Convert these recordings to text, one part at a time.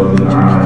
رب العالمين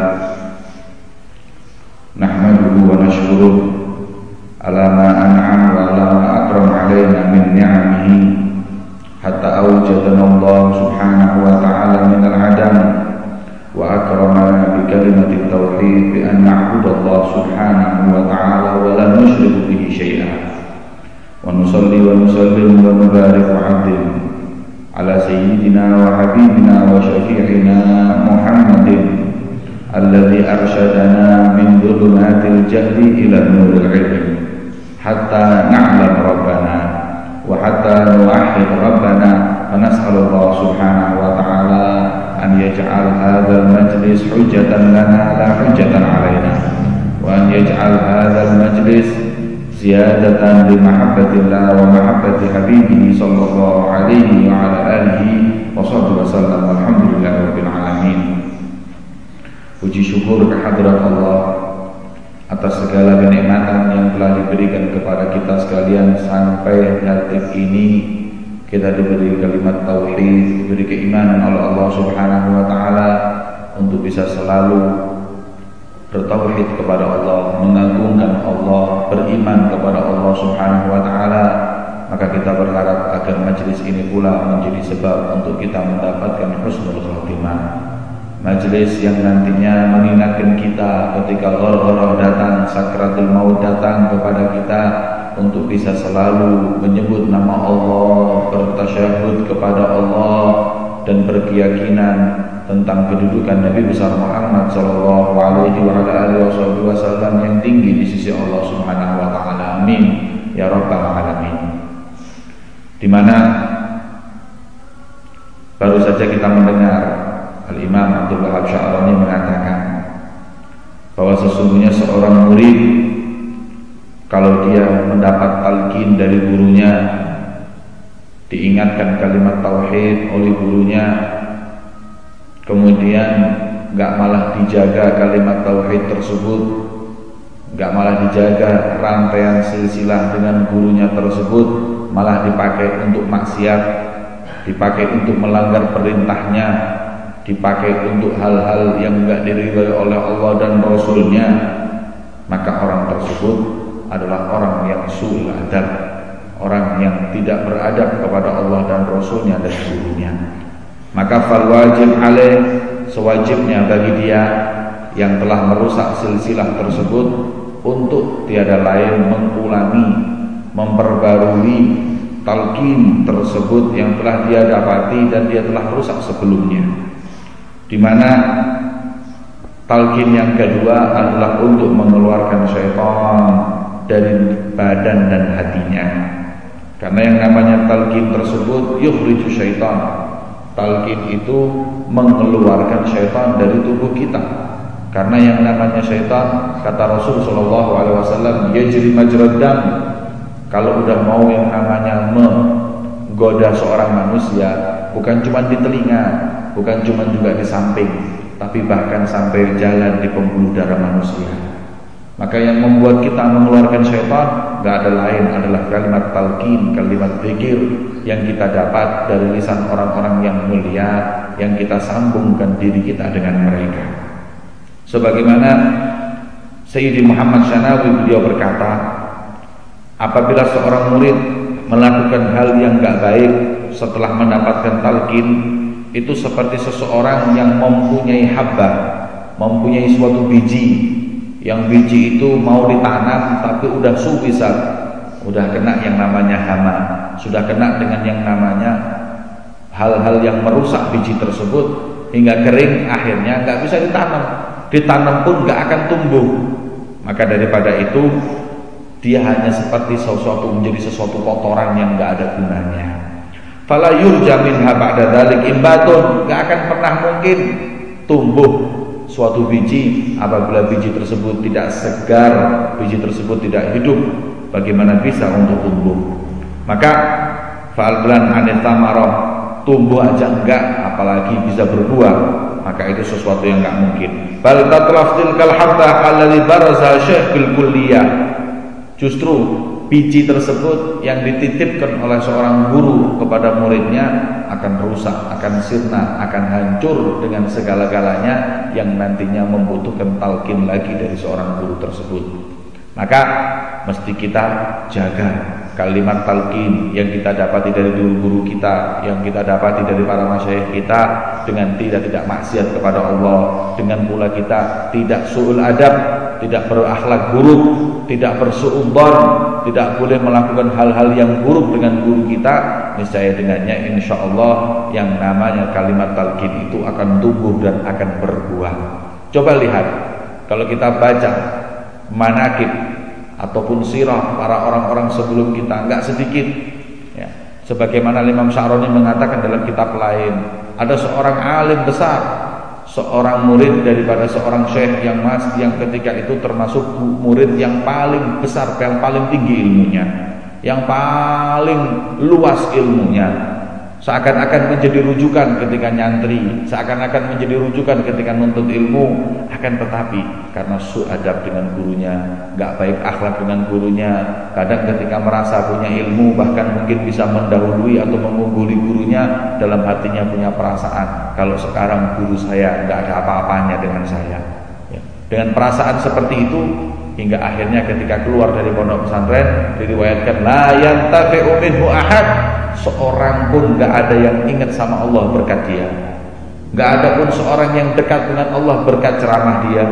لله نحمده ونشكره على ما أنعم وعلى ما أكرم علينا من نعمه حتى أوجدنا الله سبحانه وتعالى من العدم وأكرمنا بكلمة التوحيد بأن نعبد الله سبحانه وتعالى ولا نشرك به شيئا ونصلي ونسلم ونبارك وعظم على سيدنا وحبيبنا وشفيعنا محمد alladhi arsyadana min jadi jahli ila nuril ilm hatta na'lam rabbana wa hatta rabana rabbana wa nas'alullah subhanahu wa ta'ala an yaj'al hadzal majlis hujatan lana la hujjatan alaina wa an yaj'al hadzal majlis ziyadatan li mahabbatillah wa mahabbati habibihi sallallahu alaihi wa ala alihi wa sahbihi wasallam walhamdulillahi rabbil alamin Puji syukur kehadirat Allah atas segala kenikmatan yang telah diberikan kepada kita sekalian sampai detik ini. Kita diberi kalimat tauhid, diberi keimanan oleh Allah Subhanahu wa taala untuk bisa selalu bertauhid kepada Allah, mengagungkan Allah, beriman kepada Allah Subhanahu wa taala, maka kita berharap agar majelis ini pula menjadi sebab untuk kita mendapatkan husnul khatimah Majelis yang nantinya mengingatkan kita ketika ghar datang, sakratul maut datang kepada kita untuk bisa selalu menyebut nama Allah, bertasyahud kepada Allah dan berkeyakinan tentang kedudukan Nabi besar Muhammad sallallahu alaihi wasallam yang tinggi di sisi Allah Subhanahu wa taala. Amin ya rabbal alamin. Di mana baru saja kita mendengar Al-Imam Abdul Wahab Sya'rani mengatakan bahwa sesungguhnya seorang murid kalau dia mendapat talqin dari gurunya diingatkan kalimat tauhid oleh gurunya kemudian nggak malah dijaga kalimat tauhid tersebut nggak malah dijaga rantaian silsilah dengan gurunya tersebut malah dipakai untuk maksiat dipakai untuk melanggar perintahnya dipakai untuk hal-hal yang enggak diridhoi oleh Allah dan Rasulnya maka orang tersebut adalah orang yang suul adab orang yang tidak beradab kepada Allah dan Rasulnya dan gurunya. Maka fal wajib alaih sewajibnya bagi dia yang telah merusak silsilah tersebut untuk tiada lain mengulangi memperbarui talqin tersebut yang telah dia dapati dan dia telah rusak sebelumnya di mana talqin yang kedua adalah untuk mengeluarkan syaitan dari badan dan hatinya. Karena yang namanya talqin tersebut yukhriju syaitan. Talqin itu mengeluarkan syaitan dari tubuh kita. Karena yang namanya syaitan kata Rasul sallallahu alaihi wasallam yajri majrad dam. Kalau udah mau yang namanya menggoda seorang manusia bukan cuma di telinga, bukan cuma juga di samping, tapi bahkan sampai jalan di pembuluh darah manusia. Maka yang membuat kita mengeluarkan syaitan gak ada lain adalah kalimat talqin, kalimat zikir yang kita dapat dari lisan orang-orang yang mulia yang kita sambungkan diri kita dengan mereka. Sebagaimana Sayyidi Muhammad Syanawi beliau berkata, apabila seorang murid melakukan hal yang gak baik setelah mendapatkan talqin itu seperti seseorang yang mempunyai habba, mempunyai suatu biji, yang biji itu mau ditanam tapi udah subisat, udah kena yang namanya hama, sudah kena dengan yang namanya hal-hal yang merusak biji tersebut hingga kering akhirnya nggak bisa ditanam, ditanam pun nggak akan tumbuh. Maka daripada itu dia hanya seperti sesuatu menjadi sesuatu kotoran yang nggak ada gunanya. Fala yurja minha ba'da dzalik imbatun enggak akan pernah mungkin tumbuh suatu biji apabila biji tersebut tidak segar biji tersebut tidak hidup. Bagaimana bisa untuk tumbuh? Maka fa'alban anit tamarah tumbuh aja enggak apalagi bisa berbuah maka itu sesuatu yang enggak mungkin. Bal tatlaf tilkal hatta alladhi baraza syekh bil kulliyah. Justru biji tersebut yang dititipkan oleh seorang guru kepada muridnya akan rusak, akan sirna, akan hancur dengan segala-galanya yang nantinya membutuhkan talqin lagi dari seorang guru tersebut. Maka mesti kita jaga kalimat talqin yang kita dapati dari guru-guru kita, yang kita dapati dari para masyayikh kita dengan tidak tidak maksiat kepada Allah, dengan pula kita tidak suul adab, tidak berakhlak buruk, tidak bersuudzon, tidak boleh melakukan hal-hal yang buruk dengan guru kita, niscaya dengannya insya Allah yang namanya kalimat talqin itu akan tumbuh dan akan berbuah. Coba lihat, kalau kita baca manakib ataupun sirah para orang-orang sebelum kita enggak sedikit ya. Sebagaimana Imam Sya'roni mengatakan dalam kitab lain, ada seorang alim besar seorang murid daripada seorang syekh yang mas yang ketika itu termasuk murid yang paling besar yang paling tinggi ilmunya yang paling luas ilmunya seakan-akan menjadi rujukan ketika nyantri, seakan-akan menjadi rujukan ketika nuntut ilmu, akan tetapi karena suadab dengan gurunya, nggak baik akhlak dengan gurunya, kadang ketika merasa punya ilmu bahkan mungkin bisa mendahului atau mengungguli gurunya dalam hatinya punya perasaan kalau sekarang guru saya nggak ada apa-apanya dengan saya. Ya. Dengan perasaan seperti itu hingga akhirnya ketika keluar dari pondok pesantren diriwayatkan la yantafi'u minhu ahad seorang pun nggak ada yang ingat sama Allah berkat dia. Nggak ada pun seorang yang dekat dengan Allah berkat ceramah dia.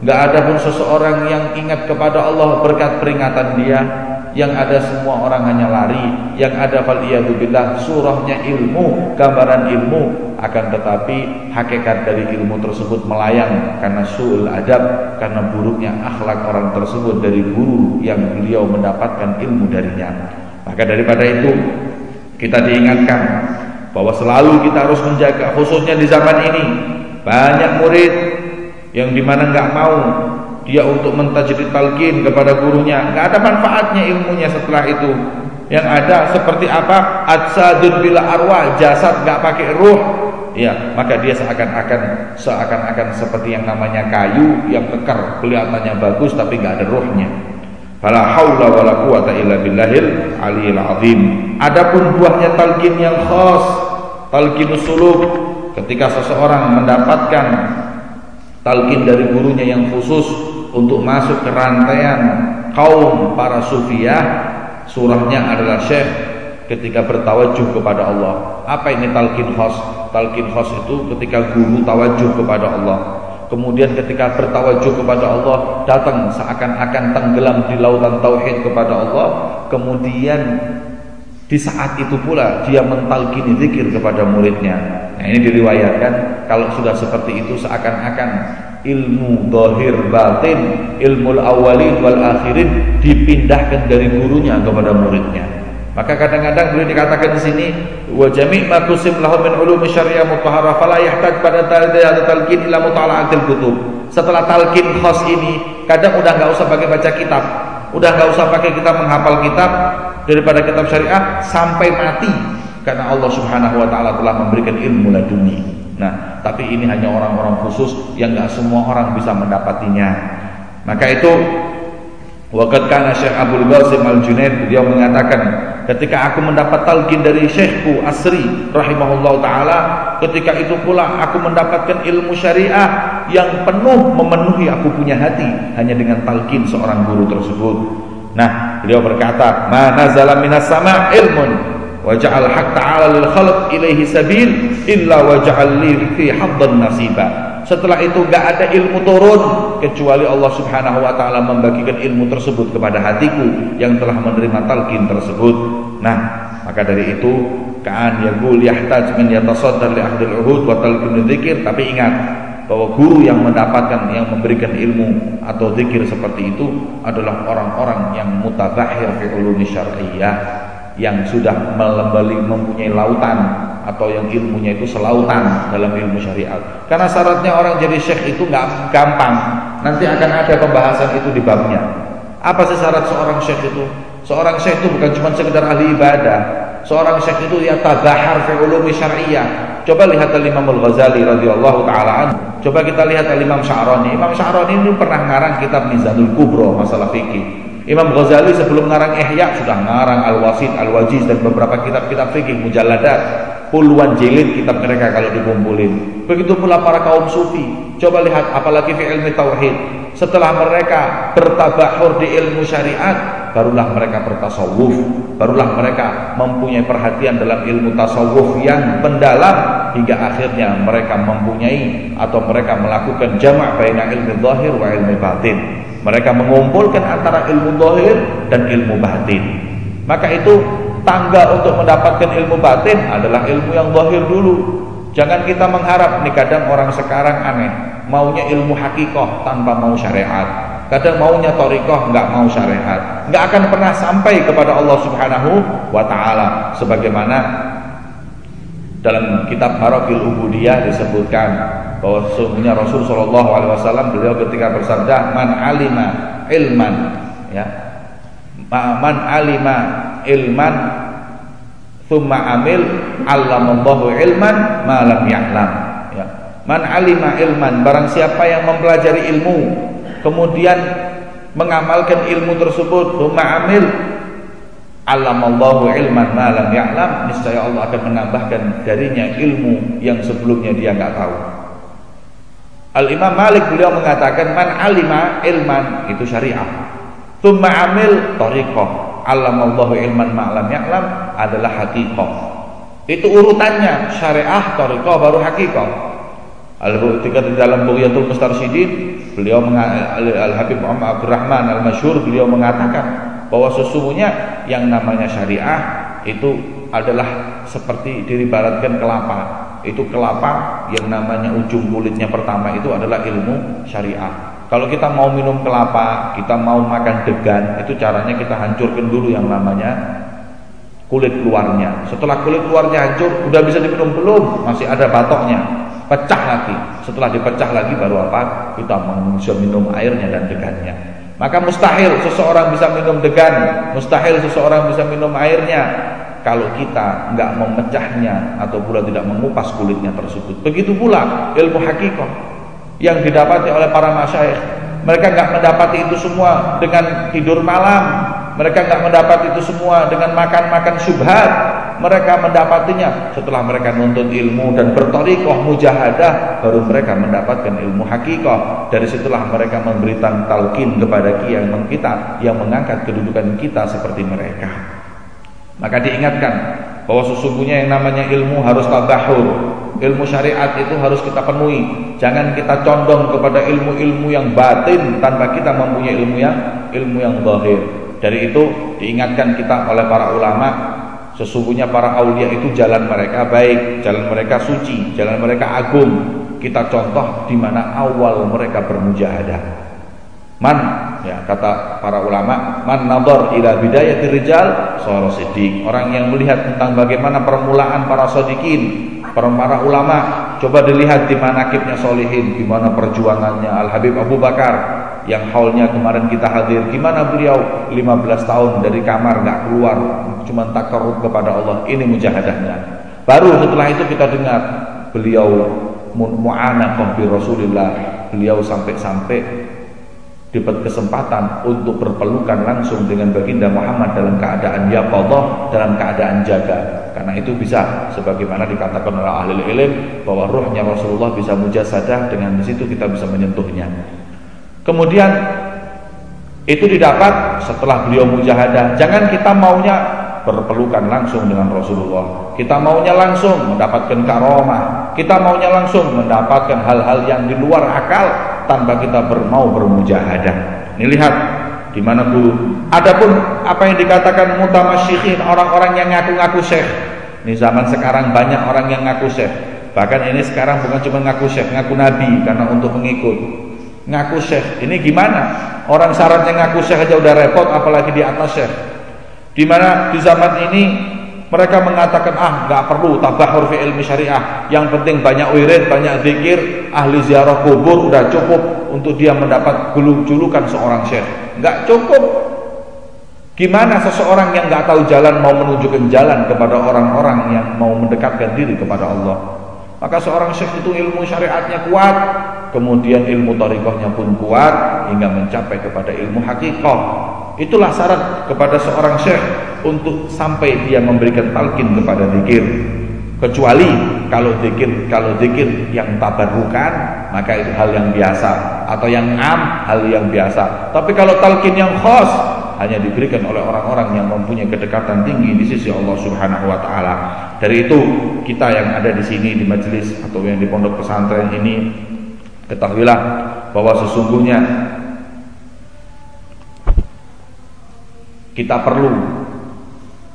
Nggak ada pun seseorang yang ingat kepada Allah berkat peringatan dia. Yang ada semua orang hanya lari. Yang ada fal billah surahnya ilmu gambaran ilmu. Akan tetapi hakikat dari ilmu tersebut melayang karena suul adab karena buruknya akhlak orang tersebut dari guru yang beliau mendapatkan ilmu darinya. Maka daripada itu kita diingatkan bahwa selalu kita harus menjaga khususnya di zaman ini banyak murid yang di mana nggak mau dia untuk mentajrid talqin kepada gurunya. Nggak ada manfaatnya ilmunya setelah itu. Yang ada seperti apa? Adsadun bila arwah jasad nggak pakai ruh. Ya maka dia seakan-akan seakan-akan seperti yang namanya kayu yang kekar kelihatannya bagus tapi nggak ada ruhnya fala haula wala quwata illa billahil aliyil azim. Adapun buahnya talqin yang khas talqin suluk ketika seseorang mendapatkan talqin dari gurunya yang khusus untuk masuk ke rantaian kaum para sufiah surahnya adalah syekh ketika bertawajuh kepada Allah. Apa ini talqin khas? Talqin khas itu ketika guru tawajuh kepada Allah kemudian ketika bertawajuh kepada Allah datang seakan-akan tenggelam di lautan tauhid kepada Allah kemudian di saat itu pula dia mentalkini zikir kepada muridnya nah ini diriwayatkan kalau sudah seperti itu seakan-akan ilmu dohir batin, ilmu awalin wal akhirin dipindahkan dari gurunya kepada muridnya. Maka kadang-kadang boleh dikatakan di sini wa jami' ma kusim lahu min ulum syariah mutahharah fala yahtaj pada talqin ila mutala'atil kutub. Setelah talqin khas ini, kadang udah enggak usah pakai baca kitab, udah enggak usah pakai kita menghafal kitab daripada kitab syariah sampai mati karena Allah Subhanahu wa taala telah memberikan ilmu laduni. Nah, tapi ini hanya orang-orang khusus yang nggak semua orang bisa mendapatinya. Maka itu Waqad kana Syekh Abdul Qasim Al-Junaid beliau mengatakan ketika aku mendapat talqin dari Syekhku Asri rahimahullah taala ketika itu pula aku mendapatkan ilmu syariah yang penuh memenuhi aku punya hati hanya dengan talqin seorang guru tersebut. Nah, beliau berkata, "Ma nazala minas sama' ilmun waja'al haq ta'ala lil khalq ilaihi sabil illa waja'al li fi haddan nasiba setelah itu gak ada ilmu turun kecuali Allah Subhanahu wa taala membagikan ilmu tersebut kepada hatiku yang telah menerima talqin tersebut. Nah, maka dari itu kan yaqul yahtaj min li ahdil uhud wa talqin tapi ingat bahwa guru yang mendapatkan yang memberikan ilmu atau zikir seperti itu adalah orang-orang yang mutabahir fi ulumi syar'iyyah yang sudah melembali mempunyai lautan atau yang ilmunya itu selautan dalam ilmu syariat. Karena syaratnya orang jadi syekh itu nggak gampang. Nanti akan ada pembahasan itu di babnya. Apa sih syarat seorang syekh itu? Seorang syekh itu bukan cuma sekedar ahli ibadah. Seorang syekh itu ya tabahar fi ulumi syariah. Coba lihat Imam Al-Ghazali radhiyallahu taala. Coba kita lihat Imam Sya'rani. Imam Sya'rani ini pernah ngarang kitab Mizanul Kubro masalah fikih. Imam Ghazali sebelum ngarang Ihya sudah ngarang Al-Wasid, Al-Wajiz dan beberapa kitab-kitab fikih mujalladat. Puluhan jilid kitab mereka kalau dikumpulin. Begitu pula para kaum sufi. Coba lihat apalagi fi ilmu tauhid. Setelah mereka bertabahur di ilmu syariat, barulah mereka bertasawuf, barulah mereka mempunyai perhatian dalam ilmu tasawuf yang mendalam hingga akhirnya mereka mempunyai atau mereka melakukan jamak baina ilmu zahir wa ilmu batin. Mereka mengumpulkan antara ilmu zahir dan ilmu batin. Maka itu tangga untuk mendapatkan ilmu batin adalah ilmu yang zahir dulu. Jangan kita mengharap nih kadang orang sekarang aneh, maunya ilmu hakikoh tanpa mau syariat. Kadang maunya torikoh nggak mau syariat, nggak akan pernah sampai kepada Allah Subhanahu wa Ta'ala. Sebagaimana dalam kitab Marokil Ubudiyah disebutkan bahwa sesungguhnya Rasul Shallallahu Alaihi Wasallam beliau ketika bersabda man alima ilman ya man alima ilman thumma amil allamallahu ilman ma lam ya'lam ya. Man alima ilman barang siapa yang mempelajari ilmu kemudian mengamalkan ilmu tersebut thumma amil allamallahu ilman ma lam niscaya Allah akan menambahkan darinya ilmu yang sebelumnya dia enggak tahu Al-Imam Malik beliau mengatakan man alima ilman itu syariah. Tsumma amil tariqah. Allamallahu ilman ma'lam ya'lam adalah hakikat. Itu urutannya syariah, tariqah baru hakikat. Al-Ketika di dalam Bughyatul Mustarsyidin beliau Al-Habib Muhammad Abdurrahman Al-Masyhur beliau mengatakan bahwa sesungguhnya yang namanya syariah itu adalah seperti diribaratkan kelapa itu kelapa yang namanya ujung kulitnya pertama itu adalah ilmu syariah. Kalau kita mau minum kelapa, kita mau makan degan, itu caranya kita hancurkan dulu yang namanya kulit luarnya. Setelah kulit luarnya hancur, udah bisa diminum belum? Masih ada batoknya, pecah lagi. Setelah dipecah lagi baru apa? Kita bisa minum airnya dan degannya. Maka mustahil seseorang bisa minum degan, mustahil seseorang bisa minum airnya, kalau kita nggak memecahnya atau pula tidak mengupas kulitnya tersebut. Begitu pula ilmu hakikat yang didapati oleh para masyayikh. Mereka nggak mendapati itu semua dengan tidur malam. Mereka nggak mendapat itu semua dengan makan-makan subhat. Mereka mendapatinya setelah mereka nuntut ilmu dan bertorikoh mujahadah baru mereka mendapatkan ilmu hakikat. Dari situlah mereka memberikan talqin kepada kiai kita yang mengangkat kedudukan kita seperti mereka. Maka diingatkan bahwa sesungguhnya yang namanya ilmu harus tabahur. Ilmu syariat itu harus kita penuhi. Jangan kita condong kepada ilmu-ilmu yang batin tanpa kita mempunyai ilmu yang ilmu yang zahir. Dari itu diingatkan kita oleh para ulama sesungguhnya para aulia itu jalan mereka baik, jalan mereka suci, jalan mereka agung. Kita contoh di mana awal mereka bermujahadah. Man ya kata para ulama man nadhar ila bidayatir rijal sara siddiq. Orang yang melihat tentang bagaimana permulaan para sadiqin para para ulama coba dilihat di mana kibnya solihin gimana perjuangannya. Al Habib Abu Bakar yang haulnya kemarin kita hadir gimana beliau? 15 tahun dari kamar nggak keluar cuma takarrub kepada Allah. Ini mujahadahnya. Baru setelah itu kita dengar beliau mu'anaqah bi Rasulillah. Beliau sampai-sampai dapat kesempatan untuk berpelukan langsung dengan baginda Muhammad dalam keadaan yaqadhah dalam keadaan jaga. Karena itu bisa sebagaimana dikatakan oleh ahli ilmu bahwa ruhnya Rasulullah bisa mujasadah dengan di situ kita bisa menyentuhnya. Kemudian itu didapat setelah beliau mujahadah. Jangan kita maunya berpelukan langsung dengan Rasulullah. Kita maunya langsung mendapatkan karomah. Kita maunya langsung mendapatkan hal-hal yang di luar akal tanpa kita bermau bermujahadah. Ini lihat di mana dulu. Adapun apa yang dikatakan mutamasyikhin orang-orang yang ngaku-ngaku syekh. Ini zaman sekarang banyak orang yang ngaku syekh. Bahkan ini sekarang bukan cuma ngaku syekh, ngaku nabi karena untuk mengikut. Ngaku syekh. Ini gimana? Orang syaratnya ngaku syekh aja udah repot apalagi di atas syekh. Di mana di zaman ini mereka mengatakan ah nggak perlu tabahur fi ilmi syariah. Yang penting banyak wirid, banyak zikir, ahli ziarah kubur udah cukup untuk dia mendapat julukan seorang syekh. Nggak cukup. Gimana seseorang yang nggak tahu jalan mau menunjukkan jalan kepada orang-orang yang mau mendekatkan diri kepada Allah? Maka seorang syekh itu ilmu syariatnya kuat, kemudian ilmu tarikohnya pun kuat hingga mencapai kepada ilmu hakikat. Itulah syarat kepada seorang syekh untuk sampai dia memberikan talqin kepada zikir. Kecuali kalau zikir kalau zikir yang tabarukan maka itu hal yang biasa atau yang am hal yang biasa. Tapi kalau talqin yang khas hanya diberikan oleh orang-orang yang mempunyai kedekatan tinggi di sisi Allah Subhanahu wa taala. Dari itu, kita yang ada di sini di majelis atau yang di pondok pesantren ini ketahuilah bahwa sesungguhnya kita perlu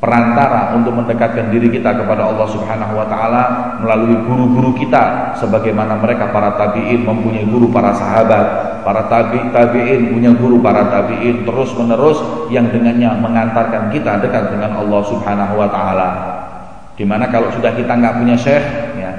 perantara untuk mendekatkan diri kita kepada Allah Subhanahu wa taala melalui guru-guru kita sebagaimana mereka para tabi'in mempunyai guru para sahabat, para tabi tabi'in punya guru para tabi'in terus-menerus yang dengannya mengantarkan kita dekat dengan Allah Subhanahu wa taala. Di mana kalau sudah kita nggak punya syekh ya,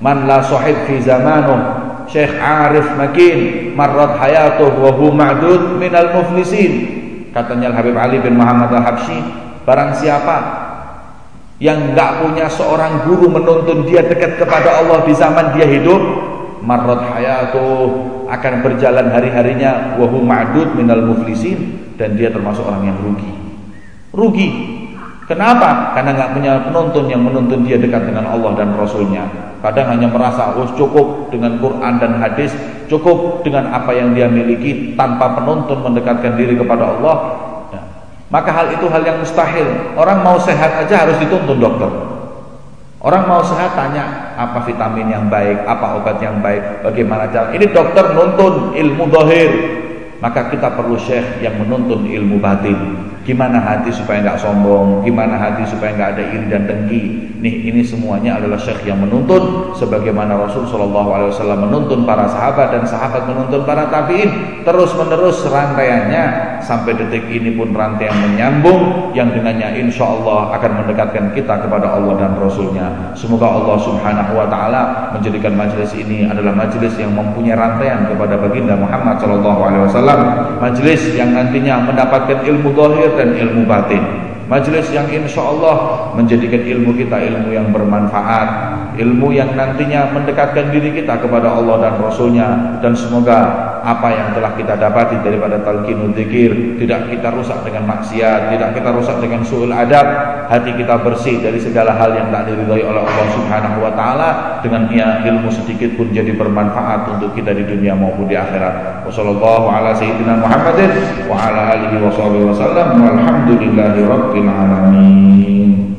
man la sahib fi zamanuh Syekh Arif Makin marrat hayatuh wa hu ma'dud minal muflisin katanya Habib Ali bin Muhammad Al-Habsyi Barang siapa yang nggak punya seorang guru menuntun dia dekat kepada Allah di zaman dia hidup, marrat hayatuh akan berjalan hari-harinya wahu ma'dud minal muflisin dan dia termasuk orang yang rugi. Rugi. Kenapa? Karena nggak punya penuntun yang menuntun dia dekat dengan Allah dan Rasulnya. Kadang hanya merasa oh cukup dengan Quran dan hadis, cukup dengan apa yang dia miliki tanpa penuntun mendekatkan diri kepada Allah, maka hal itu hal yang mustahil. Orang mau sehat aja harus dituntun dokter. Orang mau sehat tanya apa vitamin yang baik, apa obat yang baik, bagaimana cara. Ini dokter nuntun ilmu dohir. Maka kita perlu syekh yang menuntun ilmu batin. Gimana hati supaya nggak sombong, gimana hati supaya nggak ada iri dan dengki. Nih, ini semuanya adalah syekh yang menuntun sebagaimana Rasul Shallallahu alaihi wasallam menuntun para sahabat dan sahabat menuntun para tabi'in terus-menerus rantaiannya sampai detik ini pun rantaian menyambung yang dengannya insya Allah akan mendekatkan kita kepada Allah dan Rasulnya. Semoga Allah Subhanahu wa taala menjadikan majelis ini adalah majelis yang mempunyai rantaian kepada baginda Muhammad Shallallahu alaihi wasallam, majelis yang nantinya mendapatkan ilmu zahir dan ilmu batin. Majelis yang insya Allah menjadikan ilmu kita ilmu yang bermanfaat, ilmu yang nantinya mendekatkan diri kita kepada Allah dan Rasulnya dan semoga apa yang telah kita dapati daripada talqinul dzikir tidak kita rusak dengan maksiat, tidak kita rusak dengan suul adab, hati kita bersih dari segala hal yang tak diridhai oleh Allah Subhanahu wa taala dengan ia ilmu sedikit pun jadi bermanfaat untuk kita di dunia maupun di akhirat. Wassallallahu ala sayyidina Muhammadin wa ala alihi wasallam walhamdulillahi rabbil alamin.